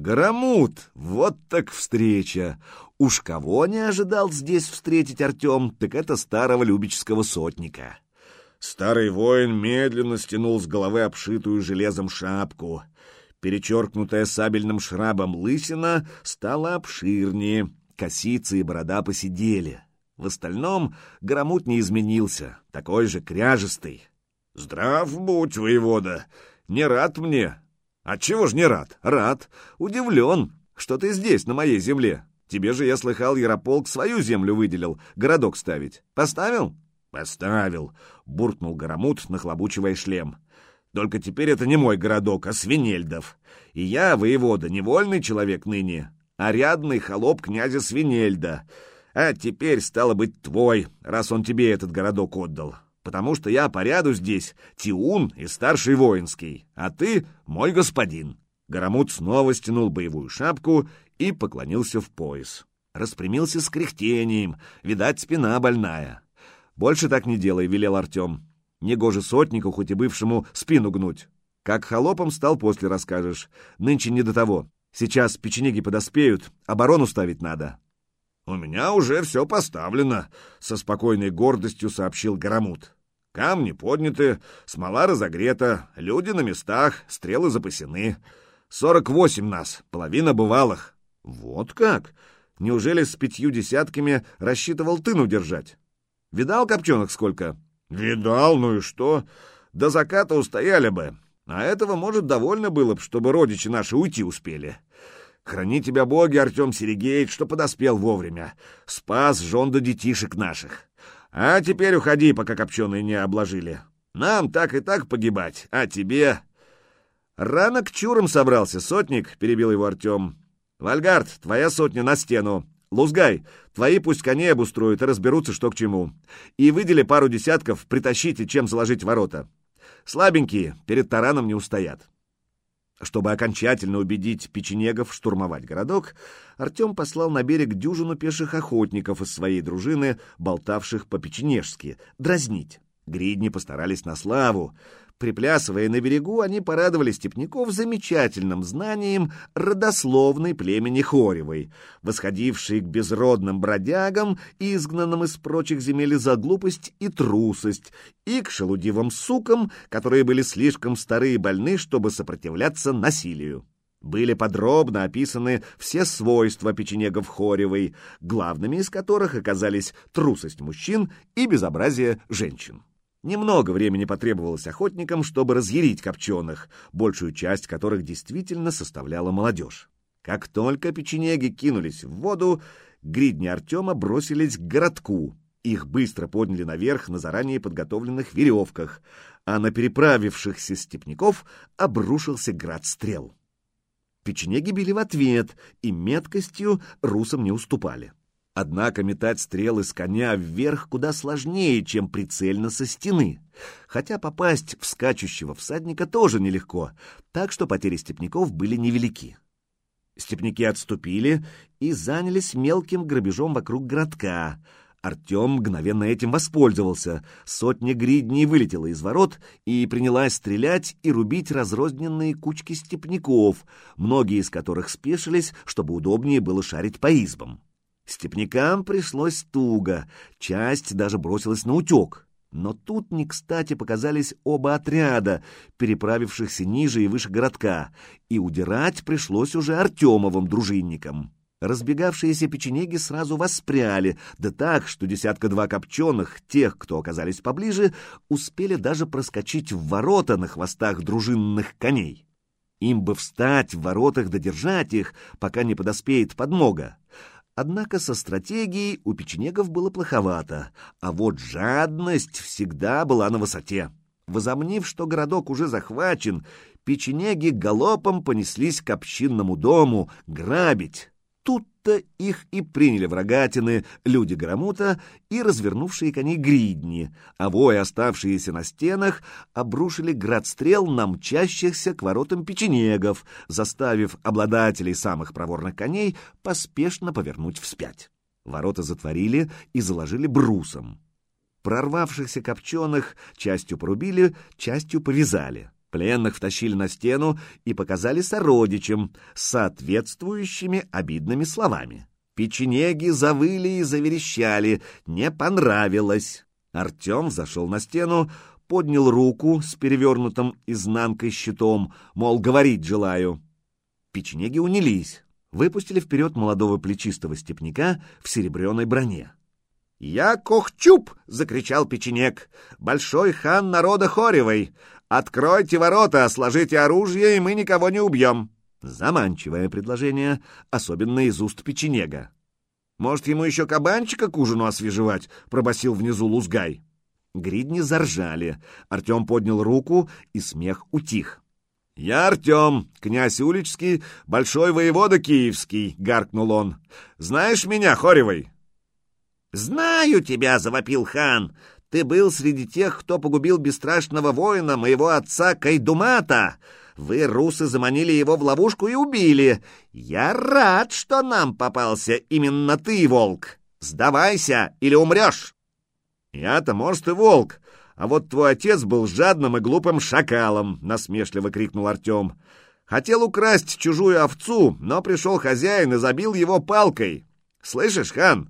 Громут! Вот так встреча! Уж кого не ожидал здесь встретить Артем, так это старого любического сотника. Старый воин медленно стянул с головы обшитую железом шапку. Перечеркнутая сабельным шрабом лысина стала обширнее, косицы и борода посидели. В остальном Громут не изменился, такой же кряжестый. — Здрав будь, воевода! Не рад мне, Отчего ж не рад? Рад. Удивлен, что ты здесь, на моей земле. Тебе же, я слыхал, Ярополк свою землю выделил, городок ставить. Поставил? Поставил, буркнул Гарамут, нахлобучивая шлем. Только теперь это не мой городок, а Свинельдов. И я, воевода, невольный человек ныне, а рядный холоп князя Свинельда. А теперь, стало быть, твой, раз он тебе этот городок отдал потому что я по ряду здесь Тиун и старший воинский, а ты мой господин». Гарамут снова стянул боевую шапку и поклонился в пояс. Распрямился с кряхтением, видать, спина больная. «Больше так не делай», — велел Артем. «Негоже сотнику, хоть и бывшему, спину гнуть. Как холопом стал, после расскажешь. Нынче не до того. Сейчас печенеги подоспеют, оборону ставить надо». «У меня уже все поставлено», — со спокойной гордостью сообщил Гарамут. «Камни подняты, смола разогрета, люди на местах, стрелы запасены. Сорок восемь нас, половина бывалых». «Вот как? Неужели с пятью десятками рассчитывал тыну держать? Видал копченых сколько?» «Видал, ну и что? До заката устояли бы, а этого, может, довольно было бы, чтобы родичи наши уйти успели». Храни тебя боги, Артем Сергеевич, что подоспел вовремя. Спас жен до детишек наших. А теперь уходи, пока копченые не обложили. Нам так и так погибать, а тебе... Рано к чурам собрался, сотник, — перебил его Артем. Вальгард, твоя сотня на стену. Лузгай, твои пусть коней обустроят и разберутся, что к чему. И выдели пару десятков, притащите, чем заложить ворота. Слабенькие, перед тараном не устоят. Чтобы окончательно убедить печенегов штурмовать городок, Артем послал на берег дюжину пеших охотников из своей дружины, болтавших по-печенежски, дразнить. Гридни постарались на славу. Приплясывая на берегу, они порадовали степняков замечательным знанием родословной племени Хоревой, восходившей к безродным бродягам, изгнанным из прочих земель за глупость и трусость, и к шелудивым сукам, которые были слишком стары и больны, чтобы сопротивляться насилию. Были подробно описаны все свойства печенегов Хоревой, главными из которых оказались трусость мужчин и безобразие женщин. Немного времени потребовалось охотникам, чтобы разъярить копченых, большую часть которых действительно составляла молодежь. Как только печенеги кинулись в воду, гридни Артема бросились к городку. Их быстро подняли наверх на заранее подготовленных веревках, а на переправившихся степняков обрушился град стрел. Печенеги били в ответ и меткостью русам не уступали. Однако метать стрелы с коня вверх куда сложнее, чем прицельно со стены. Хотя попасть в скачущего всадника тоже нелегко, так что потери степняков были невелики. Степняки отступили и занялись мелким грабежом вокруг городка. Артем мгновенно этим воспользовался. Сотня гридней вылетела из ворот и принялась стрелять и рубить разрозненные кучки степняков, многие из которых спешились, чтобы удобнее было шарить по избам. Степнякам пришлось туго, часть даже бросилась на утек. Но тут не кстати показались оба отряда, переправившихся ниже и выше городка, и удирать пришлось уже Артемовым дружинникам. Разбегавшиеся печенеги сразу воспряли, да так, что десятка-два копченых, тех, кто оказались поближе, успели даже проскочить в ворота на хвостах дружинных коней. Им бы встать в воротах додержать их, пока не подоспеет подмога. Однако со стратегией у печенегов было плоховато, а вот жадность всегда была на высоте. Возомнив, что городок уже захвачен, печенеги галопом понеслись к общинному дому грабить. Тут-то их и приняли в рогатины люди Громута и развернувшие коней гридни, а вои, оставшиеся на стенах, обрушили град стрел на мчащихся к воротам печенегов, заставив обладателей самых проворных коней поспешно повернуть вспять. Ворота затворили и заложили брусом. Прорвавшихся копченых частью порубили, частью повязали. Пленных втащили на стену и показали сородичам с соответствующими обидными словами. Печенеги завыли и заверещали. Не понравилось. Артем зашел на стену, поднял руку с перевернутым изнанкой щитом, мол, говорить желаю. Печенеги унились, выпустили вперед молодого плечистого степняка в серебряной броне. «Я Кохчуп!» — закричал печенек. «Большой хан народа Хоревой! Откройте ворота, сложите оружие, и мы никого не убьем!» Заманчивое предложение, особенно из уст печенега. «Может, ему еще кабанчика к ужину освежевать?» — пробасил внизу Лузгай. Гридни заржали. Артем поднял руку, и смех утих. «Я Артем, князь Уличский, большой воевода киевский», — гаркнул он. «Знаешь меня, Хоревой?» «Знаю тебя!» — завопил хан. «Ты был среди тех, кто погубил бесстрашного воина, моего отца Кайдумата. Вы, русы, заманили его в ловушку и убили. Я рад, что нам попался именно ты, волк. Сдавайся или умрешь!» «Я-то, может, и волк, а вот твой отец был жадным и глупым шакалом!» — насмешливо крикнул Артем. «Хотел украсть чужую овцу, но пришел хозяин и забил его палкой. Слышишь, хан?»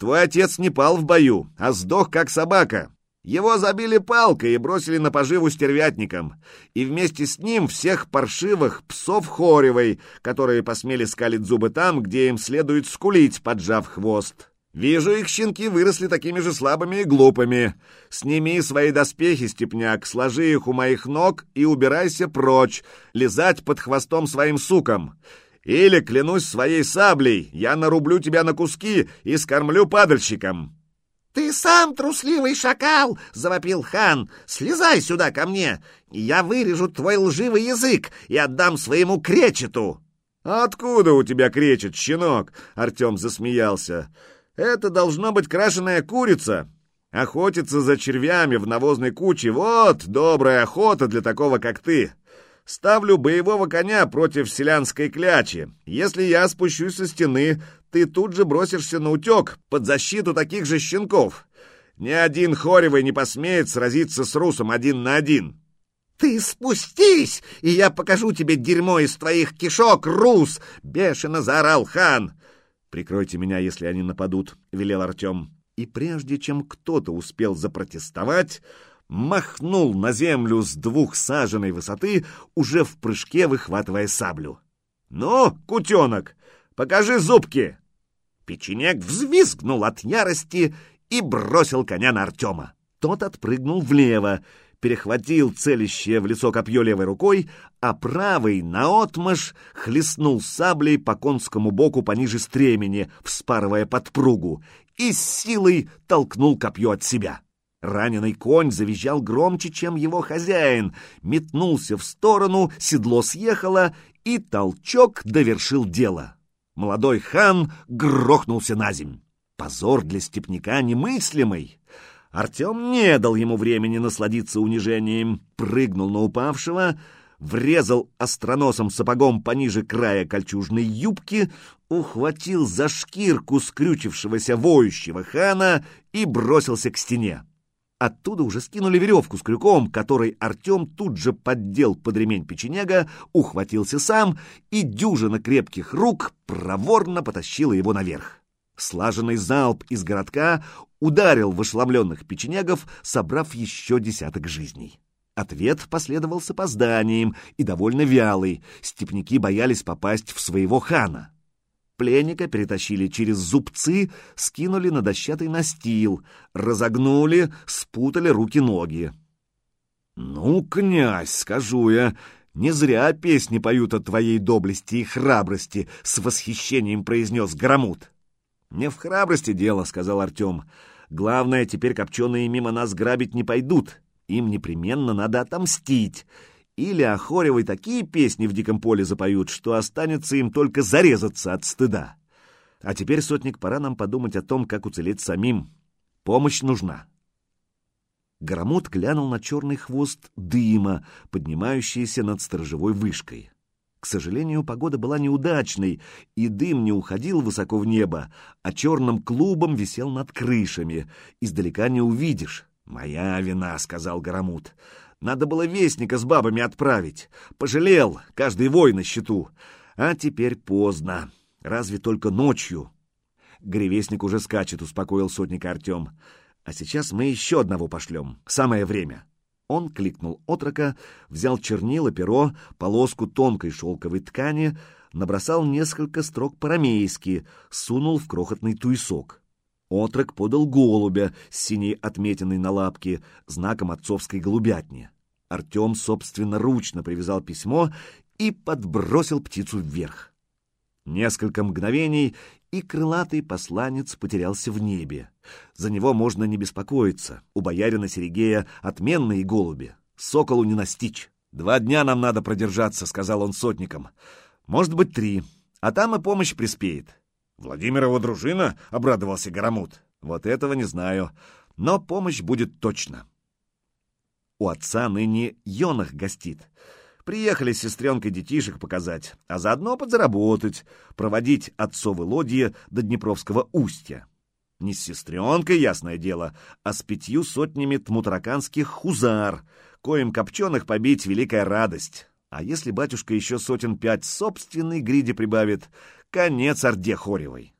Твой отец не пал в бою, а сдох как собака. Его забили палкой и бросили на поживу стервятникам, и вместе с ним всех паршивых псов Хоревой, которые посмели скалить зубы там, где им следует скулить, поджав хвост. Вижу, их щенки выросли такими же слабыми и глупыми. Сними свои доспехи, степняк, сложи их у моих ног и убирайся прочь, лизать под хвостом своим сукам. Или, клянусь своей саблей, я нарублю тебя на куски и скормлю падальщикам!» «Ты сам трусливый шакал!» — завопил хан. «Слезай сюда ко мне, я вырежу твой лживый язык и отдам своему кречету!» «Откуда у тебя кречет, щенок?» — Артем засмеялся. «Это должно быть крашеная курица. Охотиться за червями в навозной куче — вот добрая охота для такого, как ты!» Ставлю боевого коня против селянской клячи. Если я спущусь со стены, ты тут же бросишься на утек под защиту таких же щенков. Ни один хоревый не посмеет сразиться с русом один на один. «Ты спустись, и я покажу тебе дерьмо из твоих кишок, рус!» — бешено заорал хан. «Прикройте меня, если они нападут», — велел Артем. И прежде чем кто-то успел запротестовать, махнул на землю с двух саженной высоты, уже в прыжке выхватывая саблю. «Ну, кутенок, покажи зубки!» Печенек взвизгнул от ярости и бросил коня на Артема. Тот отпрыгнул влево, перехватил целящее в лицо копье левой рукой, а правый наотмашь хлестнул саблей по конскому боку пониже стремени, вспарывая подпругу, и с силой толкнул копье от себя. Раненый конь завизжал громче, чем его хозяин, метнулся в сторону, седло съехало, и толчок довершил дело. Молодой хан грохнулся на земь. Позор для степняка немыслимый. Артем не дал ему времени насладиться унижением, прыгнул на упавшего, врезал остроносым сапогом пониже края кольчужной юбки, ухватил за шкирку скрючившегося воющего хана и бросился к стене. Оттуда уже скинули веревку с крюком, который Артем тут же поддел под ремень печенега, ухватился сам, и дюжина крепких рук проворно потащила его наверх. Слаженный залп из городка ударил в ошеломленных печенегов, собрав еще десяток жизней. Ответ последовал с опозданием и довольно вялый. Степняки боялись попасть в своего хана. Пленника перетащили через зубцы, скинули на дощатый настил, разогнули, спутали руки-ноги. «Ну, князь, скажу я, не зря песни поют о твоей доблести и храбрости», — с восхищением произнес Громут. «Не в храбрости дело», — сказал Артем. «Главное, теперь копченые мимо нас грабить не пойдут. Им непременно надо отомстить. Или Охоревой такие песни в диком поле запоют, что останется им только зарезаться от стыда. А теперь, сотник, пора нам подумать о том, как уцелеть самим. Помощь нужна. Громот глянул на черный хвост дыма, поднимающийся над сторожевой вышкой. К сожалению, погода была неудачной, и дым не уходил высоко в небо, а черным клубом висел над крышами. Издалека не увидишь. «Моя вина», — сказал Гарамут. Надо было вестника с бабами отправить. Пожалел, каждый вой на счету. А теперь поздно. Разве только ночью. Гревестник уже скачет, успокоил сотника Артем. А сейчас мы еще одного пошлем. Самое время. Он кликнул отрока, взял чернила, перо, полоску тонкой шелковой ткани, набросал несколько строк по-рамейски, сунул в крохотный туесок. Отрок подал голубя с синей отметиной на лапке, знаком отцовской голубятни. Артем собственноручно привязал письмо и подбросил птицу вверх. Несколько мгновений, и крылатый посланец потерялся в небе. За него можно не беспокоиться. У боярина Серегея отменные голуби. Соколу не настичь. «Два дня нам надо продержаться», — сказал он сотникам. «Может быть, три. А там и помощь приспеет». «Владимирова дружина?» — обрадовался Гарамут. «Вот этого не знаю. Но помощь будет точно». У отца ныне Йонах гостит. Приехали с сестренкой детишек показать, а заодно подзаработать, проводить отцовы лодьи до Днепровского устья. Не с сестренкой, ясное дело, а с пятью сотнями тмутараканских хузар, коим копченых побить великая радость. А если батюшка еще сотен пять собственной гриди прибавит, конец Орде Хоревой.